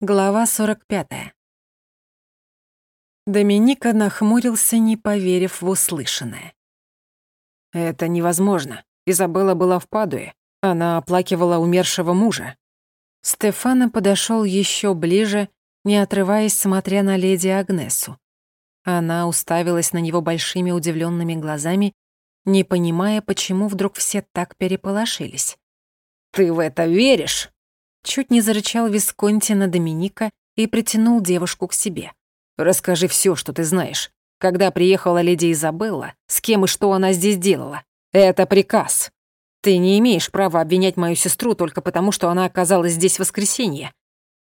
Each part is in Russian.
Глава 45. Доминика нахмурился, не поверив в услышанное. «Это невозможно. Изабелла была в Падуе. Она оплакивала умершего мужа». Стефана подошел еще ближе, не отрываясь, смотря на леди Агнесу. Она уставилась на него большими удивленными глазами, не понимая, почему вдруг все так переполошились. «Ты в это веришь?» Чуть не зарычал Висконти на Доминика и притянул девушку к себе. «Расскажи все, что ты знаешь. Когда приехала леди Изабелла, с кем и что она здесь делала? Это приказ. Ты не имеешь права обвинять мою сестру только потому, что она оказалась здесь в воскресенье».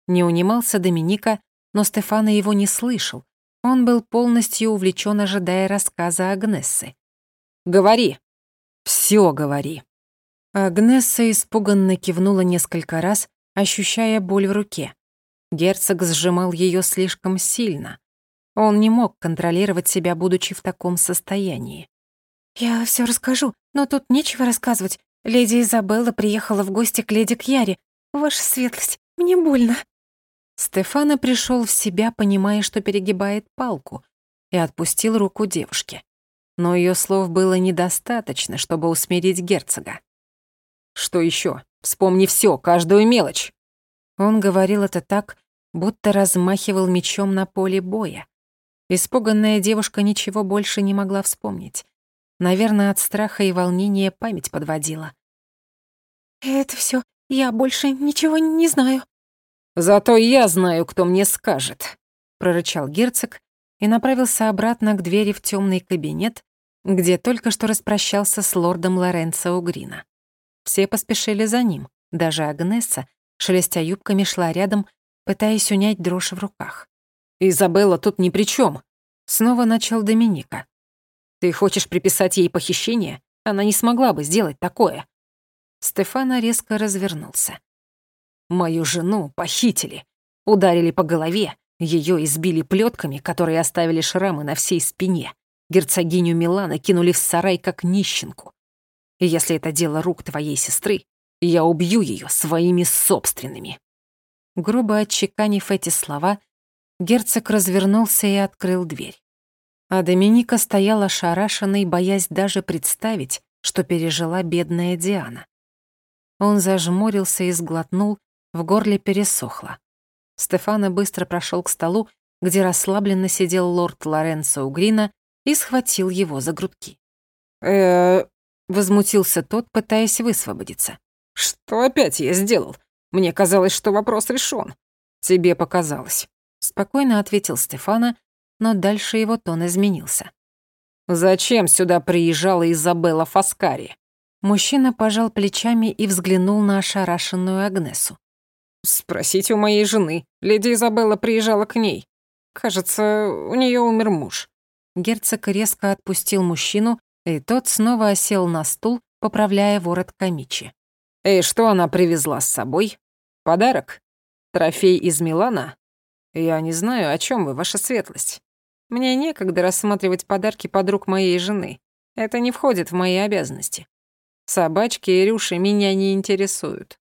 Не унимался Доминика, но Стефана его не слышал. Он был полностью увлечен, ожидая рассказа Агнессы. «Говори. Все говори». Агнесса испуганно кивнула несколько раз, ощущая боль в руке. Герцог сжимал ее слишком сильно. Он не мог контролировать себя, будучи в таком состоянии. «Я все расскажу, но тут нечего рассказывать. Леди Изабелла приехала в гости к леди Кьяре. Ваша светлость, мне больно». Стефана пришел в себя, понимая, что перегибает палку, и отпустил руку девушки. Но ее слов было недостаточно, чтобы усмирить герцога. «Что еще? Вспомни все, каждую мелочь». Он говорил это так, будто размахивал мечом на поле боя. Испуганная девушка ничего больше не могла вспомнить. Наверное, от страха и волнения память подводила. «Это все. Я больше ничего не знаю». «Зато я знаю, кто мне скажет», — прорычал герцог и направился обратно к двери в темный кабинет, где только что распрощался с лордом Лоренцо Угрина. Все поспешили за ним, даже Агнесса, шелестя юбками, шла рядом, пытаясь унять дрожь в руках. «Изабелла тут ни при чем. Снова начал Доминика. «Ты хочешь приписать ей похищение? Она не смогла бы сделать такое». Стефана резко развернулся. «Мою жену похитили, ударили по голове, ее избили плетками, которые оставили шрамы на всей спине. Герцогиню Милана кинули в сарай как нищенку. И если это дело рук твоей сестры, я убью ее своими собственными». Грубо отчеканив эти слова, герцог развернулся и открыл дверь. А Доминика стояла ошарашенной, боясь даже представить, что пережила бедная Диана. Он зажмурился и сглотнул, в горле пересохло. Стефана быстро прошел к столу, где расслабленно сидел лорд Лоренцо Угрина и схватил его за грудки. э Возмутился тот, пытаясь высвободиться. «Что опять я сделал? Мне казалось, что вопрос решен. Тебе показалось». Спокойно ответил Стефана, но дальше его тон изменился. «Зачем сюда приезжала Изабелла Фаскари?» Мужчина пожал плечами и взглянул на ошарашенную Агнесу. «Спросите у моей жены. Леди Изабелла приезжала к ней. Кажется, у нее умер муж». Герцог резко отпустил мужчину и тот снова осел на стул, поправляя ворот камичи. «И что она привезла с собой? Подарок? Трофей из Милана? Я не знаю, о чем вы, ваша светлость. Мне некогда рассматривать подарки подруг моей жены. Это не входит в мои обязанности. Собачки и рюши меня не интересуют».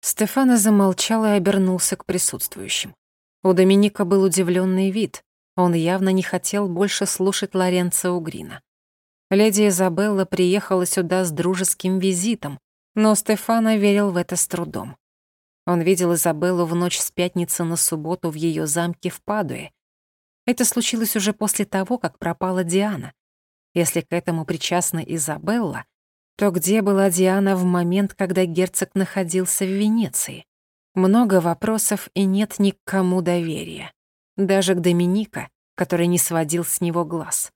Стефана замолчал и обернулся к присутствующим. У Доминика был удивленный вид. Он явно не хотел больше слушать Лоренцо Угрина. Леди Изабелла приехала сюда с дружеским визитом, но Стефано верил в это с трудом. Он видел Изабеллу в ночь с пятницы на субботу в ее замке в Падуе. Это случилось уже после того, как пропала Диана. Если к этому причастна Изабелла, то где была Диана в момент, когда герцог находился в Венеции? Много вопросов и нет ни к кому доверия. Даже к Доминика, который не сводил с него глаз.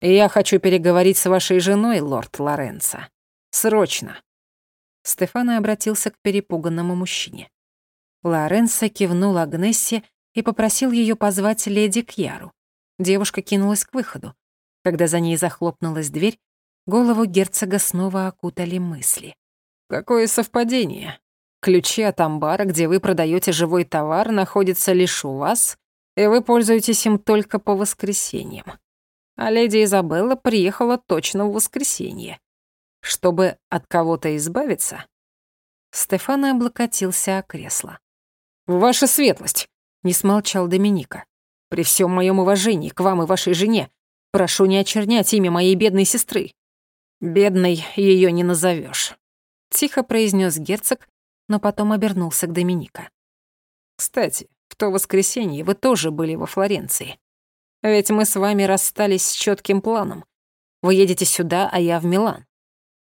«Я хочу переговорить с вашей женой, лорд Лоренцо. Срочно!» Стефано обратился к перепуганному мужчине. Лоренцо кивнул Агнессе и попросил ее позвать леди Кьяру. Девушка кинулась к выходу. Когда за ней захлопнулась дверь, голову герцога снова окутали мысли. «Какое совпадение. Ключи от амбара, где вы продаете живой товар, находятся лишь у вас, и вы пользуетесь им только по воскресеньям а леди Изабелла приехала точно в воскресенье. Чтобы от кого-то избавиться, Стефан облокотился о кресло. «Ваша светлость, Не смолчал Доминика. «При всем моем уважении к вам и вашей жене прошу не очернять имя моей бедной сестры. Бедной ее не назовешь. Тихо произнес герцог, но потом обернулся к Доминика. «Кстати, в то воскресенье вы тоже были во Флоренции. Ведь мы с вами расстались с четким планом. Вы едете сюда, а я в Милан.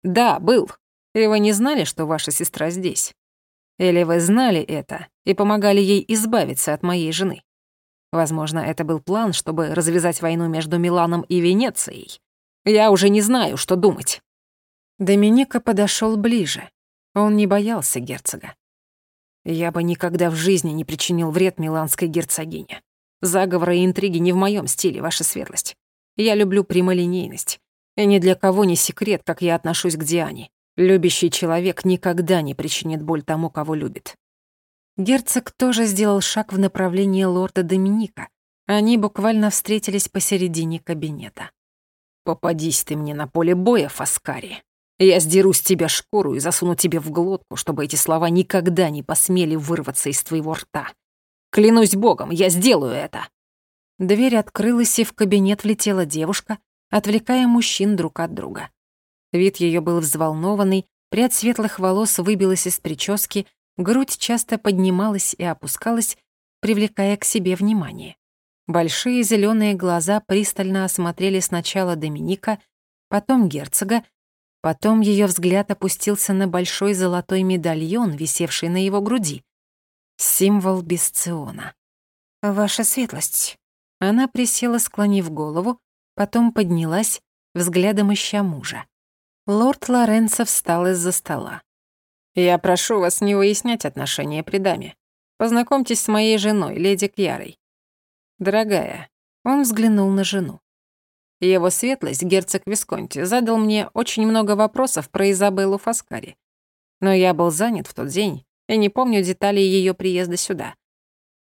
Да, был. И вы не знали, что ваша сестра здесь? Или вы знали это и помогали ей избавиться от моей жены? Возможно, это был план, чтобы развязать войну между Миланом и Венецией. Я уже не знаю, что думать. Доминика подошел ближе. Он не боялся герцога. Я бы никогда в жизни не причинил вред миланской герцогине. Заговоры и интриги не в моем стиле, ваша светлость. Я люблю прямолинейность. И ни для кого не секрет, как я отношусь к Диане. Любящий человек никогда не причинит боль тому, кого любит. Герцог тоже сделал шаг в направлении лорда Доминика. Они буквально встретились посередине кабинета. «Попадись ты мне на поле боя, Фаскари. Я сдеру с тебя шкуру и засуну тебе в глотку, чтобы эти слова никогда не посмели вырваться из твоего рта. Клянусь богом, я сделаю это!» Дверь открылась, и в кабинет влетела девушка, отвлекая мужчин друг от друга. Вид ее был взволнованный, прядь светлых волос выбилась из прически, грудь часто поднималась и опускалась, привлекая к себе внимание. Большие зеленые глаза пристально осмотрели сначала Доминика, потом герцога, Потом ее взгляд опустился на большой золотой медальон, висевший на его груди. Символ Бесциона. «Ваша светлость». Она присела, склонив голову, потом поднялась, взглядом ища мужа. Лорд Лоренцо встал из-за стола. «Я прошу вас не выяснять отношения при даме. Познакомьтесь с моей женой, леди Кьярой. Дорогая». Он взглянул на жену. Его светлость, герцог Висконти, задал мне очень много вопросов про Изабеллу Фаскари. Но я был занят в тот день и не помню деталей ее приезда сюда.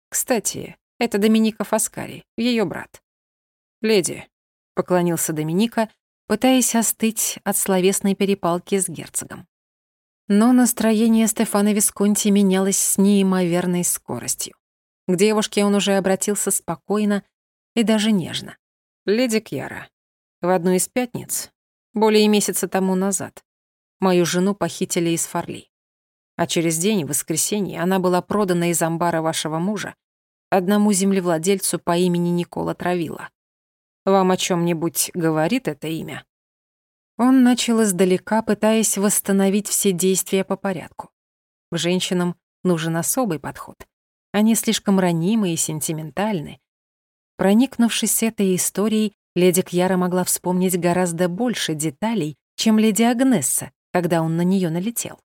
Кстати, это Доминика Фаскари, ее брат. «Леди», — поклонился Доминика, пытаясь остыть от словесной перепалки с герцогом. Но настроение Стефана Висконти менялось с неимоверной скоростью. К девушке он уже обратился спокойно и даже нежно. «Леди Кьяра, в одну из пятниц, более месяца тому назад, мою жену похитили из Фарли. А через день, в воскресенье, она была продана из амбара вашего мужа одному землевладельцу по имени Никола Травила. Вам о чем нибудь говорит это имя?» Он начал издалека, пытаясь восстановить все действия по порядку. Женщинам нужен особый подход. Они слишком ранимы и сентиментальны, Проникнувшись этой историей, леди Кьяра могла вспомнить гораздо больше деталей, чем леди Агнесса, когда он на нее налетел.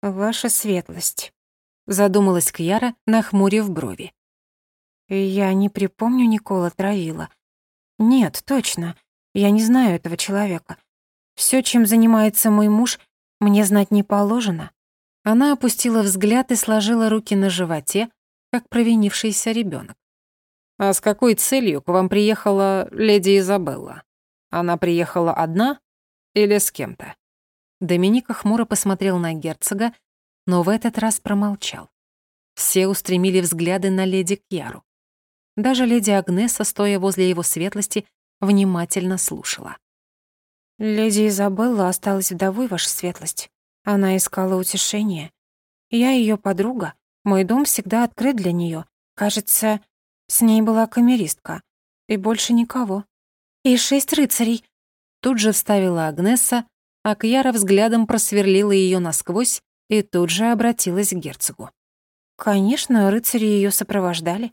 «Ваша светлость», — задумалась Кьяра, нахмурив брови. «Я не припомню Никола Травила. Нет, точно, я не знаю этого человека. Все, чем занимается мой муж, мне знать не положено». Она опустила взгляд и сложила руки на животе, как провинившийся ребенок. «А с какой целью к вам приехала леди Изабелла? Она приехала одна или с кем-то?» Доминика хмуро посмотрел на герцога, но в этот раз промолчал. Все устремили взгляды на леди Кьяру. Даже леди Агнеса, стоя возле его светлости, внимательно слушала. «Леди Изабелла осталась вдовой, ваша светлость. Она искала утешения. Я ее подруга. Мой дом всегда открыт для нее. Кажется, с ней была камеристка. И больше никого. И шесть рыцарей. Тут же вставила Агнеса, а Кьяра взглядом просверлила ее насквозь и тут же обратилась к герцогу. «Конечно, рыцари ее сопровождали».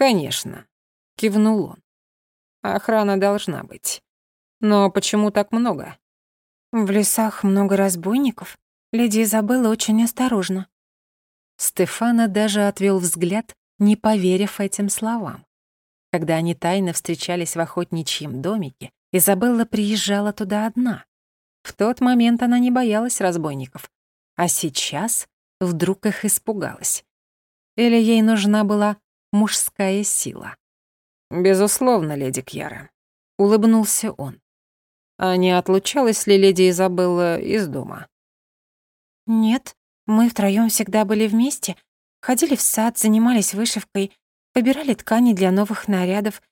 «Конечно», — кивнул он. «Охрана должна быть. Но почему так много?» «В лесах много разбойников. Леди Изабелла очень осторожна». Стефана даже отвел взгляд не поверив этим словам. Когда они тайно встречались в охотничьем домике, Изабелла приезжала туда одна. В тот момент она не боялась разбойников, а сейчас вдруг их испугалась. Или ей нужна была мужская сила. «Безусловно, леди Кьяра», — улыбнулся он. «А не отлучалась ли леди Изабелла из дома?» «Нет, мы втроём всегда были вместе, Ходили в сад, занимались вышивкой, выбирали ткани для новых нарядов.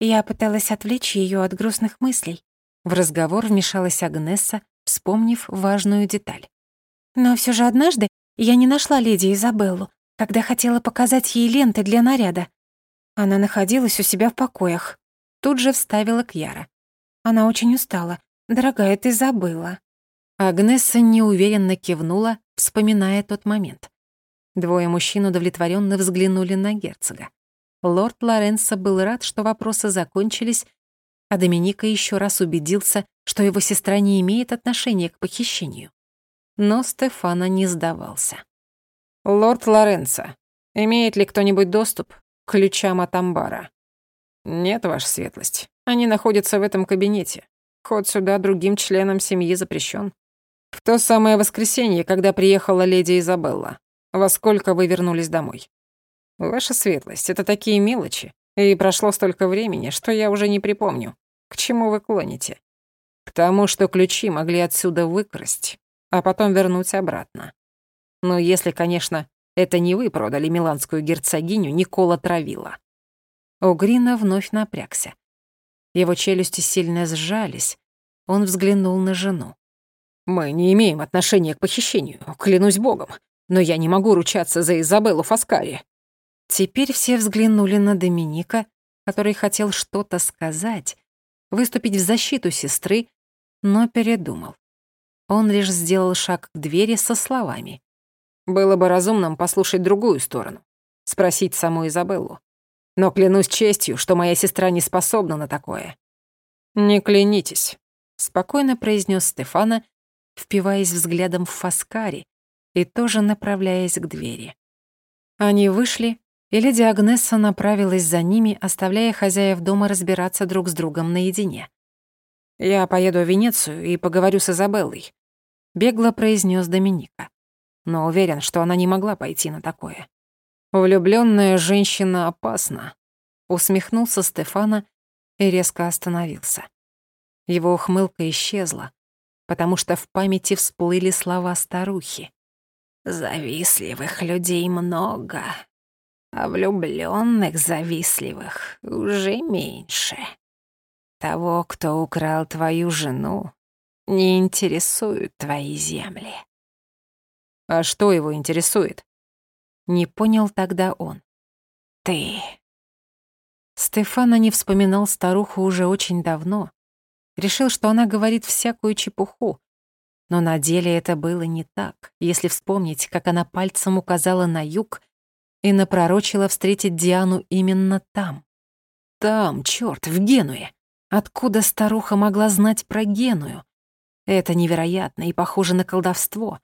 Я пыталась отвлечь ее от грустных мыслей. В разговор вмешалась Агнесса, вспомнив важную деталь. Но все же однажды я не нашла леди Изабеллу, когда хотела показать ей ленты для наряда. Она находилась у себя в покоях. Тут же вставила Кьяра. Она очень устала. Дорогая, ты забыла. Агнесса неуверенно кивнула, вспоминая тот момент. Двое мужчин удовлетворенно взглянули на герцога. Лорд Лоренцо был рад, что вопросы закончились, а Доминика еще раз убедился, что его сестра не имеет отношения к похищению. Но Стефана не сдавался. «Лорд Лоренцо, имеет ли кто-нибудь доступ к ключам от амбара?» «Нет, ваша светлость. Они находятся в этом кабинете. Ход сюда другим членам семьи запрещен. В то самое воскресенье, когда приехала леди Изабелла, во сколько вы вернулись домой? Ваша светлость, это такие мелочи, и прошло столько времени, что я уже не припомню. К чему вы клоните? К тому, что ключи могли отсюда выкрасть, а потом вернуть обратно. Ну, если, конечно, это не вы продали миланскую герцогиню Никола Травила. Угрина вновь напрягся. Его челюсти сильно сжались. Он взглянул на жену. «Мы не имеем отношения к похищению, клянусь богом, но я не могу ручаться за Изабеллу Фаскари». Теперь все взглянули на Доминика, который хотел что-то сказать, выступить в защиту сестры, но передумал. Он лишь сделал шаг к двери со словами. «Было бы разумным послушать другую сторону, спросить саму Изабеллу. Но клянусь честью, что моя сестра не способна на такое». «Не клянитесь», — спокойно произнес Стефана, впиваясь взглядом в Фаскари и тоже направляясь к двери. Они вышли, и леди Агнесса направилась за ними, оставляя хозяев дома разбираться друг с другом наедине. «Я поеду в Венецию и поговорю с Изабеллой», — бегло произнес Доминика. Но уверен, что она не могла пойти на такое. Влюбленная женщина опасна», — усмехнулся Стефана и резко остановился. Его ухмылка исчезла, потому что в памяти всплыли слова старухи. «Завистливых людей много, а влюбленных завистливых уже меньше. Того, кто украл твою жену, не интересуют твои земли». «А что его интересует?» Не понял тогда он. «Ты». Стефана не вспоминал старуху уже очень давно. Решил, что она говорит всякую чепуху. Но на деле это было не так, если вспомнить, как она пальцем указала на юг и напророчила встретить Диану именно там. Там, чёрт, в Генуе. Откуда старуха могла знать про Геную? Это невероятно и похоже на колдовство.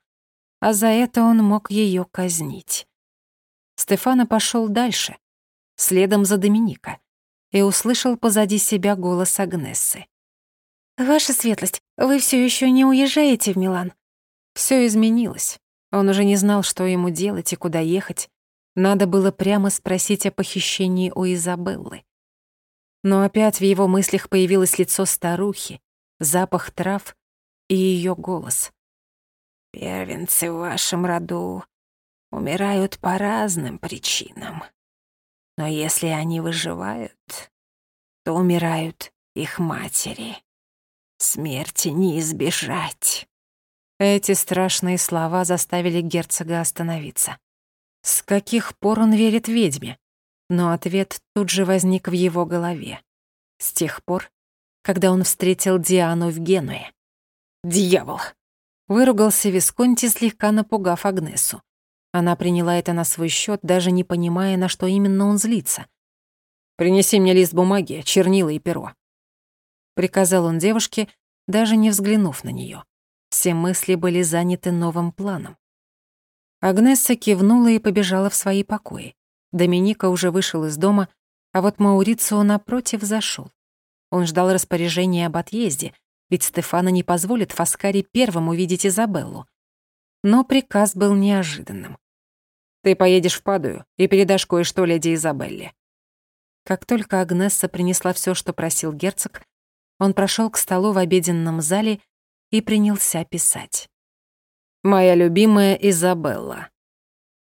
А за это он мог её казнить. Стефана пошёл дальше, следом за Доминика, и услышал позади себя голос Агнессы. «Ваша светлость, вы все еще не уезжаете в Милан?» Все изменилось. Он уже не знал, что ему делать и куда ехать. Надо было прямо спросить о похищении у Изабеллы. Но опять в его мыслях появилось лицо старухи, запах трав и ее голос. «Первенцы в вашем роду умирают по разным причинам. Но если они выживают, то умирают их матери. Смерти не избежать». Эти страшные слова заставили герцога остановиться. С каких пор он верит ведьме? Но ответ тут же возник в его голове. С тех пор, когда он встретил Диану в Генуе. «Дьявол!» — выругался Висконти, слегка напугав Агнесу. Она приняла это на свой счет, даже не понимая, на что именно он злится. «Принеси мне лист бумаги, чернила и перо», приказал он девушке, даже не взглянув на нее. Все мысли были заняты новым планом. Агнесса кивнула и побежала в свои покои. Доминика уже вышел из дома, а вот Маурицио напротив зашел. Он ждал распоряжения об отъезде, ведь Стефана не позволит Фаскари первым увидеть Изабеллу. Но приказ был неожиданным. «Ты поедешь в Падую и передашь кое-что леди Изабелле». Как только Агнесса принесла все, что просил герцог, он прошел к столу в обеденном зале и принялся писать. «Моя любимая Изабелла,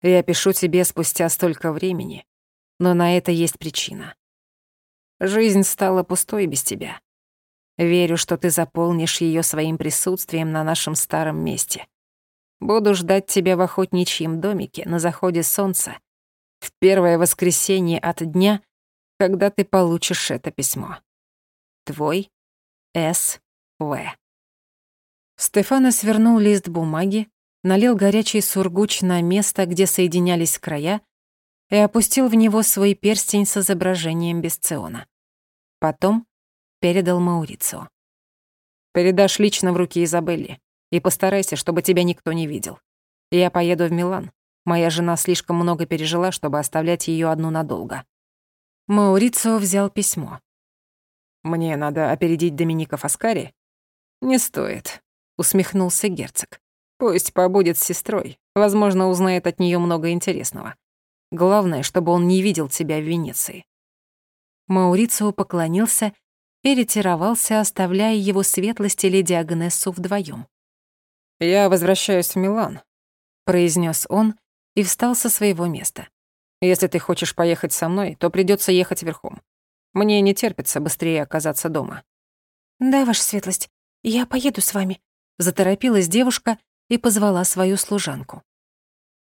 Я пишу тебе спустя столько времени, но на это есть причина. Жизнь стала пустой без тебя. Верю, что ты заполнишь ее своим присутствием на нашем старом месте. Буду ждать тебя в охотничьем домике на заходе солнца в первое воскресенье от дня, когда ты получишь это письмо. Твой С. В. Стефана свернул лист бумаги, налил горячий сургуч на место, где соединялись края, и опустил в него свой перстень с изображением Бесциона. Потом передал Маурицио. «Передашь лично в руки Изабелли и постарайся, чтобы тебя никто не видел. Я поеду в Милан. Моя жена слишком много пережила, чтобы оставлять ее одну надолго». Маурицио взял письмо. «Мне надо опередить Доминика Фаскари?» «Не стоит усмехнулся герцог. Пусть побудет с сестрой. Возможно, узнает от нее много интересного. Главное, чтобы он не видел тебя в Венеции. Маурицио поклонился и ретировался, оставляя его светлости леди Агнессу вдвоем. «Я возвращаюсь в Милан», — произнес он и встал со своего места. «Если ты хочешь поехать со мной, то придется ехать верхом. Мне не терпится быстрее оказаться дома». «Да, ваша светлость, я поеду с вами. Заторопилась девушка и позвала свою служанку.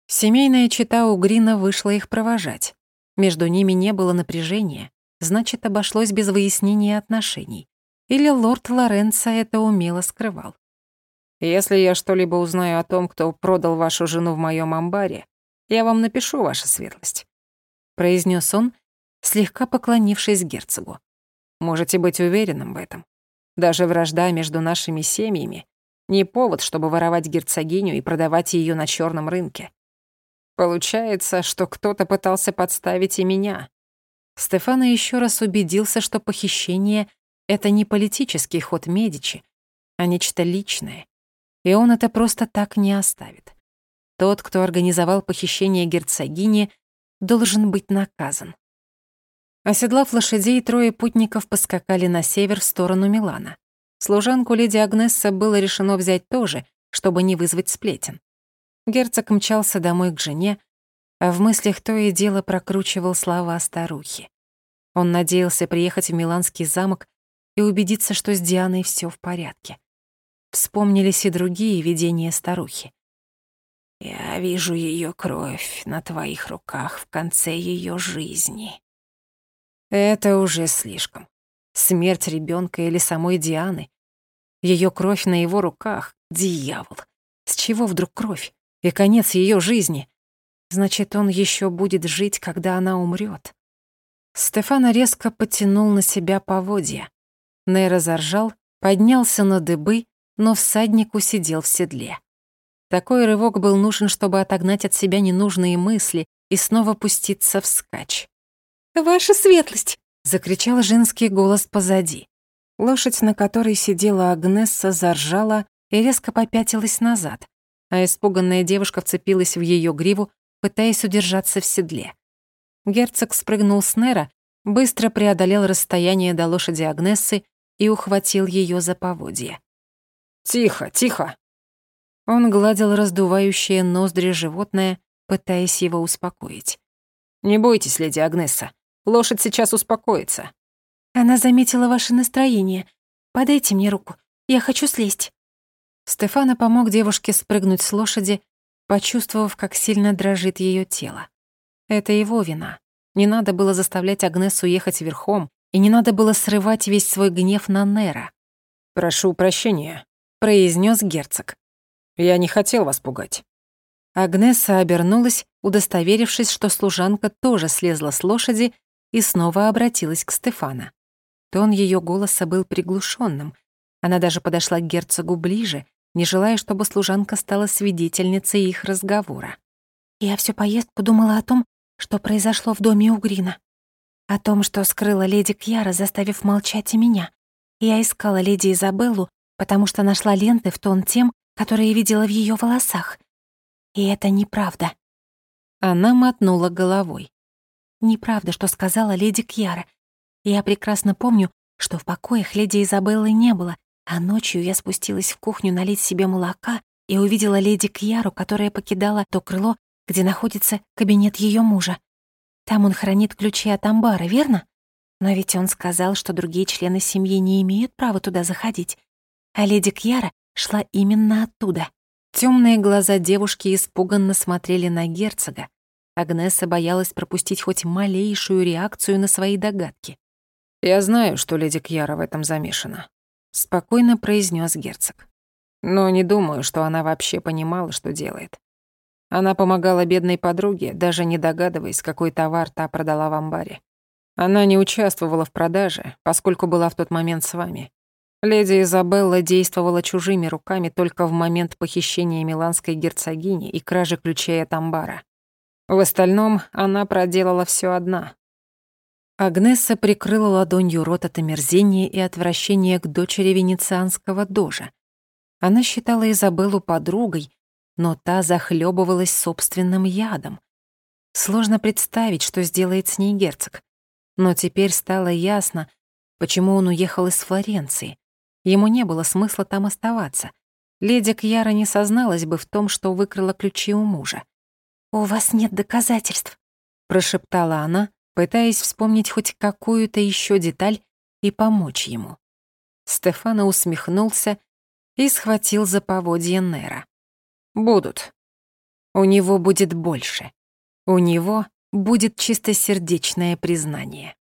Семейная чита Грина вышла их провожать. Между ними не было напряжения, значит, обошлось без выяснения отношений. Или лорд Лоренцо это умело скрывал. «Если я что-либо узнаю о том, кто продал вашу жену в моем амбаре, я вам напишу, ваша светлость», — произнес он, слегка поклонившись герцогу. «Можете быть уверенным в этом. Даже вражда между нашими семьями не повод, чтобы воровать герцогиню и продавать ее на черном рынке. Получается, что кто-то пытался подставить и меня. Стефано еще раз убедился, что похищение — это не политический ход Медичи, а нечто личное. И он это просто так не оставит. Тот, кто организовал похищение герцогини, должен быть наказан. Оседлав лошадей, трое путников поскакали на север в сторону Милана. Служанку леди Агнесса было решено взять тоже, чтобы не вызвать сплетен. Герцог мчался домой к жене, а в мыслях то и дело прокручивал слова старухи. Он надеялся приехать в Миланский замок и убедиться, что с Дианой все в порядке. Вспомнились и другие видения старухи. «Я вижу ее кровь на твоих руках в конце ее жизни». Это уже слишком. Смерть ребенка или самой Дианы. Ее кровь на его руках. Дьявол. С чего вдруг кровь? И конец ее жизни. Значит, он еще будет жить, когда она умрет. Стефана резко потянул на себя поводья. Нейра заржал, поднялся на дыбы, но всадник усидел в седле. Такой рывок был нужен, чтобы отогнать от себя ненужные мысли и снова пуститься вскачь. «Ваша светлость!» закричал женский голос позади. Лошадь, на которой сидела Агнесса, заржала и резко попятилась назад, а испуганная девушка вцепилась в ее гриву, пытаясь удержаться в седле. Герцог спрыгнул с Нера, быстро преодолел расстояние до лошади Агнессы и ухватил ее за поводья. «Тихо, тихо!» Он гладил раздувающее ноздри животное, пытаясь его успокоить. «Не бойтесь, леди Агнесса. Лошадь сейчас успокоится». «Она заметила ваше настроение. Подайте мне руку. Я хочу слезть». Стефана помог девушке спрыгнуть с лошади, почувствовав, как сильно дрожит ее тело. Это его вина. Не надо было заставлять Агнесу ехать верхом, и не надо было срывать весь свой гнев на Нера. «Прошу прощения», — произнес герцог. «Я не хотел вас пугать». Агнеса обернулась, удостоверившись, что служанка тоже слезла с лошади и снова обратилась к Стефана. Тон ее голоса был приглушенным. Она даже подошла к герцогу ближе, не желая, чтобы служанка стала свидетельницей их разговора. «Я всю поездку думала о том, что произошло в доме Угрина. О том, что скрыла леди Кьяра, заставив молчать и меня. Я искала леди Изабеллу, потому что нашла ленты в тон тем, которые видела в ее волосах. И это неправда». Она мотнула головой. Неправда, что сказала леди Кьяра. Я прекрасно помню, что в покоях леди Изабеллы не было, а ночью я спустилась в кухню налить себе молока и увидела леди Кьяру, которая покидала то крыло, где находится кабинет ее мужа. Там он хранит ключи от амбара, верно? Но ведь он сказал, что другие члены семьи не имеют права туда заходить. А леди Кьяра шла именно оттуда. Темные глаза девушки испуганно смотрели на герцога. Агнеса боялась пропустить хоть малейшую реакцию на свои догадки. «Я знаю, что леди Кьяра в этом замешана», — спокойно произнес герцог. «Но не думаю, что она вообще понимала, что делает. Она помогала бедной подруге, даже не догадываясь, какой товар та продала в амбаре. Она не участвовала в продаже, поскольку была в тот момент с вами. Леди Изабелла действовала чужими руками только в момент похищения миланской герцогини и кражи ключей от амбара. В остальном она проделала все одна. Агнесса прикрыла ладонью рот от омерзения и отвращения к дочери венецианского дожа. Она считала Изабеллу подругой, но та захлебывалась собственным ядом. Сложно представить, что сделает с ней герцог. Но теперь стало ясно, почему он уехал из Флоренции. Ему не было смысла там оставаться. Леди Кьяра не созналась бы в том, что выкрала ключи у мужа. «У вас нет доказательств», — прошептала она, пытаясь вспомнить хоть какую-то еще деталь и помочь ему. Стефано усмехнулся и схватил за поводье Нера. Будут. У него будет больше. У него будет чистосердечное признание.